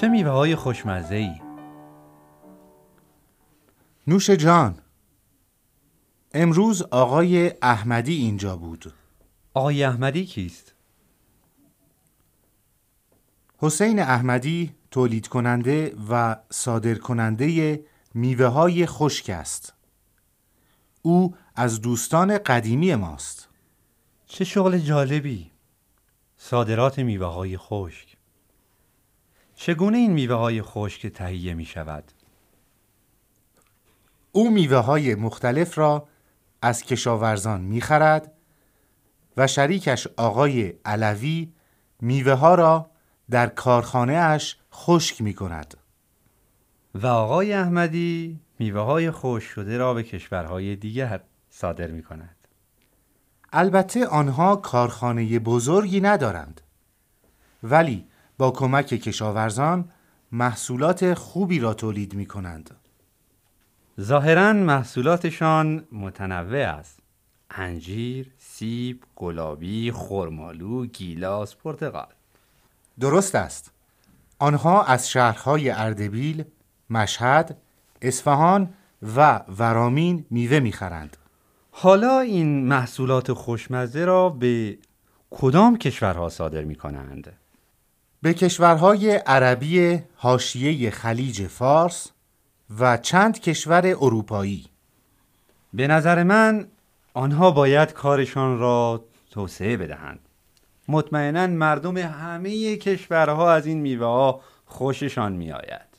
چه میوه های خوشمزه ای نوش جان امروز آقای احمدی اینجا بود. آقای احمدی کیست؟ حسین احمدی تولید کننده و صادر کننده میوه های خشک است. او از دوستان قدیمی ماست. چه شغل جالبی. صادرات میوه های خشک. چگونه این میوه های خشک تهیه می شود؟ او میوه های مختلف را از کشاورزان می خرد و شریکش آقای علوی میوه ها را در کارخانه اش خشک می کند و آقای احمدی میوه های خشک شده را به کشورهای دیگر صادر می کند البته آنها کارخانه بزرگی ندارند. ولی با کمک کشاورزان محصولات خوبی را تولید می کنند ظاهرا محصولاتشان متنوع است. انجیر، سیب، گلابی، خرمالو، گیلاس، پرتقال. درست است. آنها از شهرهای اردبیل، مشهد، اصفهان و ورامین میوه می‌خرند. حالا این محصولات خوشمزه را به کدام کشورها صادر می کنند؟ به کشورهای عربی حاشیه خلیج فارس و چند کشور اروپایی. به نظر من آنها باید کارشان را توسعه بدهند. مطمئنا مردم همه کشورها از این میوه ها خوششان می آید